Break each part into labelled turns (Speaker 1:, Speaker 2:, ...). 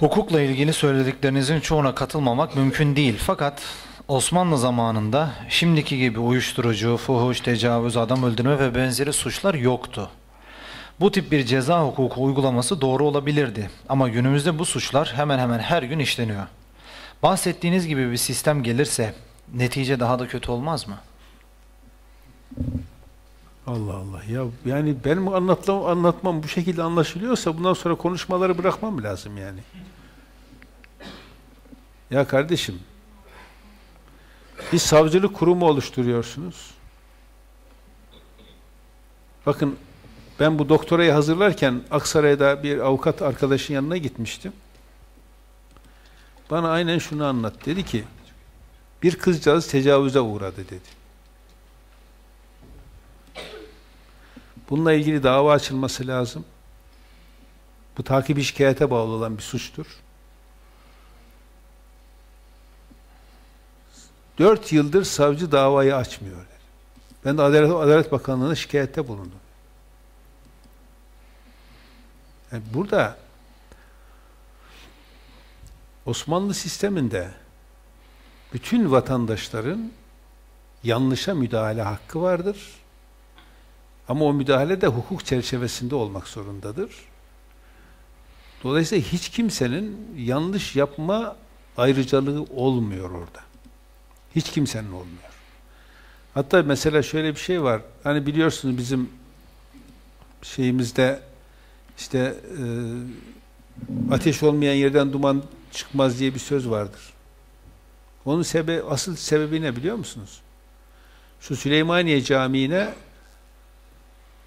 Speaker 1: Hukukla ilgili söylediklerinizin çoğuna katılmamak mümkün değil. Fakat Osmanlı zamanında şimdiki gibi uyuşturucu, fuhuş, tecavüz, adam öldürme ve benzeri suçlar yoktu. Bu tip bir ceza hukuku uygulaması doğru olabilirdi. Ama günümüzde bu suçlar hemen hemen her gün işleniyor. Bahsettiğiniz gibi bir sistem gelirse netice daha da kötü olmaz mı?
Speaker 2: Allah Allah ya yani benim anlatmam, anlatmam bu şekilde anlaşılıyorsa bundan sonra konuşmaları bırakmam lazım yani. Ya kardeşim bir savcılık kurumu oluşturuyorsunuz. Bakın ben bu doktorayı hazırlarken Aksaray'da bir avukat arkadaşın yanına gitmiştim. Bana aynen şunu anlat. Dedi ki bir kızcağız tecavüze uğradı dedi. Bununla ilgili dava açılması lazım. Bu takibi şikayete bağlı olan bir suçtur. Dört yıldır savcı davayı açmıyor. Ben de Adalet, Adalet Bakanlığı'na şikayette bulundum. Yani burada Osmanlı sisteminde bütün vatandaşların yanlışa müdahale hakkı vardır. Ama o müdahale de hukuk çerçevesinde olmak zorundadır. Dolayısıyla hiç kimsenin yanlış yapma ayrıcalığı olmuyor orada. Hiç kimsenin olmuyor. Hatta mesela şöyle bir şey var. Hani biliyorsunuz bizim şeyimizde işte e, ateş olmayan yerden duman çıkmaz diye bir söz vardır. Onun sebebi, asıl sebebi ne biliyor musunuz? Şu Süleymaniye Camii'ne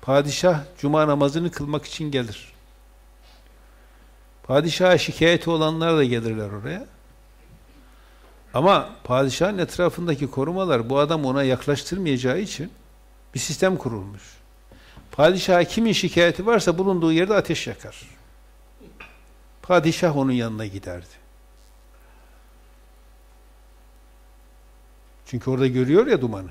Speaker 2: padişah cuma namazını kılmak için gelir. Padişaha şikayeti olanlar da gelirler oraya. Ama padişahın etrafındaki korumalar bu adam ona yaklaştırmayacağı için bir sistem kurulmuş. Padişaha kimin şikayeti varsa bulunduğu yerde ateş yakar. Padişah onun yanına giderdi. Çünkü orada görüyor ya dumanı.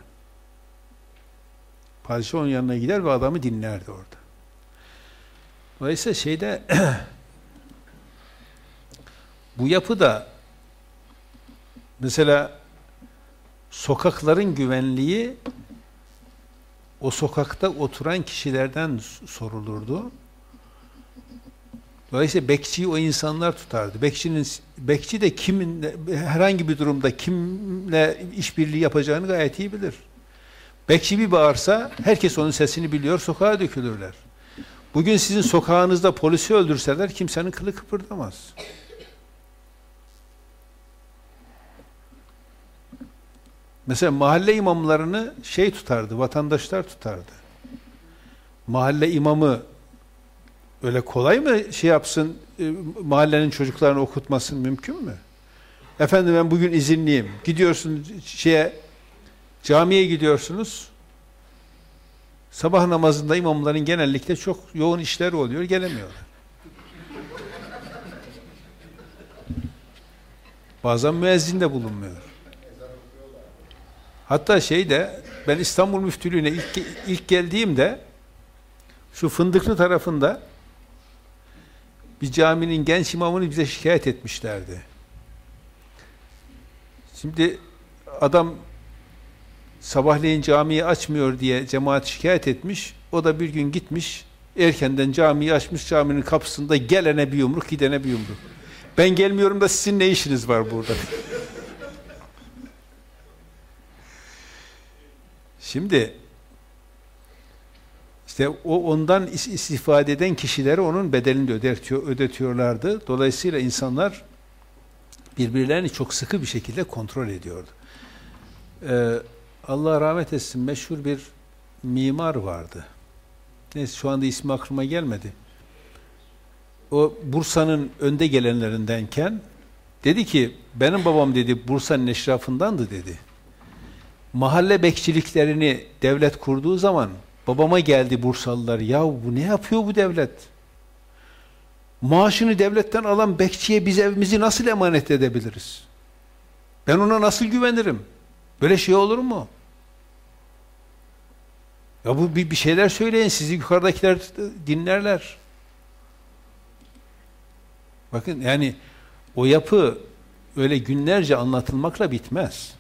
Speaker 2: Padişah onun yanına gider ve adamı dinlerdi orada. Dolayısıyla şeyde bu yapıda mesela sokakların güvenliği o sokakta oturan kişilerden sorulurdu. Dolayısıyla bekçiyi o insanlar tutardı. Bekçinin bekçi de kimin herhangi bir durumda kimle işbirliği yapacağını gayet iyi bilir. Bekçi bir bağırsa herkes onun sesini biliyor, sokağa dökülürler. Bugün sizin sokağınızda polisi öldürseler kimsenin kılı kıpırdamaz. Mesela mahalle imamlarını şey tutardı, vatandaşlar tutardı. Mahalle imamı öyle kolay mı şey yapsın, e, mahallenin çocuklarını okutmasın mümkün mü? Efendim ben bugün izinliyim. Gidiyorsun şeye camiye gidiyorsunuz. Sabah namazında imamların genellikle çok yoğun işleri oluyor, gelemiyorlar. Bazen müezzin de bulunmuyor. Hatta şeyde ben İstanbul Müftülüğü'ne ilk, ilk geldiğimde şu Fındıklı tarafında bir caminin genç imamını bize şikayet etmişlerdi. Şimdi adam sabahleyin camiyi açmıyor diye cemaat şikayet etmiş. O da bir gün gitmiş erkenden camiyi açmış caminin kapısında gelene bir yumruk gidene bir yumruk. Ben gelmiyorum da sizin ne işiniz var burada? Şimdi işte o ondan istifade eden kişilere onun bedelini de ödetiyor, ödetiyorlardı. Dolayısıyla insanlar birbirlerini çok sıkı bir şekilde kontrol ediyordu. Ee, Allah rahmet etsin meşhur bir mimar vardı. Neyse şu anda ismi aklıma gelmedi. O Bursa'nın önde gelenlerindenken dedi ki benim babam dedi Bursa'nın eşrafındandı dedi mahalle bekçiliklerini devlet kurduğu zaman babama geldi Bursalılar. Ya bu ne yapıyor bu devlet? Maaşını devletten alan bekçiye biz evimizi nasıl emanet edebiliriz? Ben ona nasıl güvenirim? Böyle şey olur mu? Ya bu bir, şeyler söyleyin. Sizi yukarıdakiler dinlerler. Bakın yani o yapı öyle günlerce anlatılmakla bitmez.